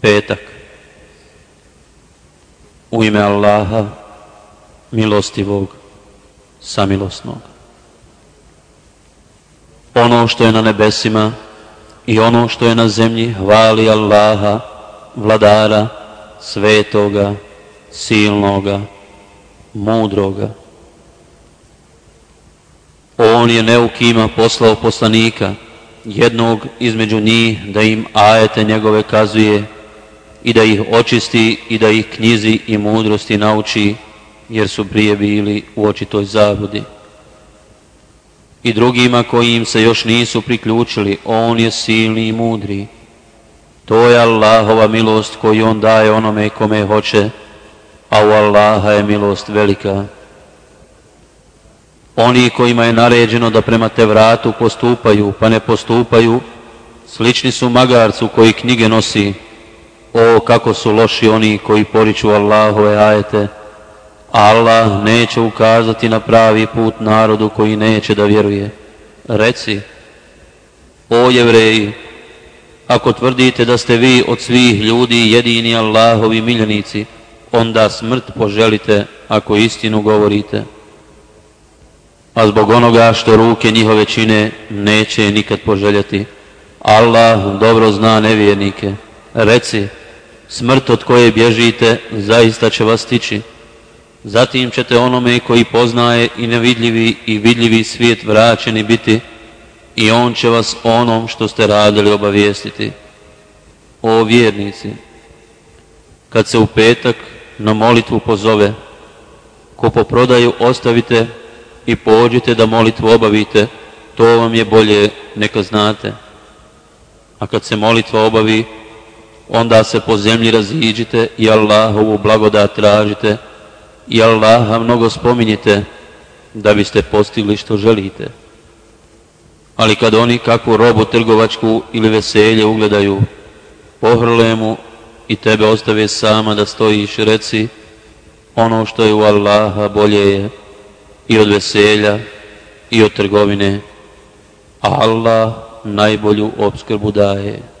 petak. U ime Allaha milostivog samilosnog. Ono što je na nebesima i ono što je na zemlji hvali Allaha vladara svetoga silnoga mudroga. On je neukima poslao poslanika jednog između njih da im ajete njegove kazuje i da ih očisti i da ih knjizi i mudrosti nauči jer su prije bili u očitoj zabudi. I drugima koji im se još nisu priključili, on je silni i mudri. To je Allahova milost koju on daje onome kome hoće, a u Allaha je milost velika. Oni kojima je naređeno da prema te vratu postupaju, pa ne postupaju, slični su magarcu koji knjige nosi. O, kako su loši oni koji poriču Allahove ajete. Allah neće ukazati na pravi put narodu koji neće da vjeruje. Reci, o jevreji, ako tvrdite da ste vi od svih ljudi jedini Allahovi miljenici, onda smrt poželite ako istinu govorite a zbog onoga što ruke njihove čine neće nikad poželjeti. Allah dobro zna nevjernike. Reci, smrt od koje bježite zaista će vas stići. Zatim ćete onome koji poznaje i nevidljivi i vidljivi svijet vraćeni biti i on će vas onom što ste radili obavijestiti. O vjernici, kad se u petak na molitvu pozove, ko po prodaju ostavite i pođite da molitvu obavite, to vam je bolje, neka znate. A kad se molitva obavi, onda se po zemlji raziđite i Allahovu blagodat tražite i Allaha mnogo spominjite da biste postigli što želite. Ali kad oni kakvu robu trgovačku ili veselje ugledaju, pohrle mu i tebe ostave sama da stojiš, reci, ono što je u Allaha bolje je, i od veselja i od trgovine, a Allah najbolju obskrbu daje.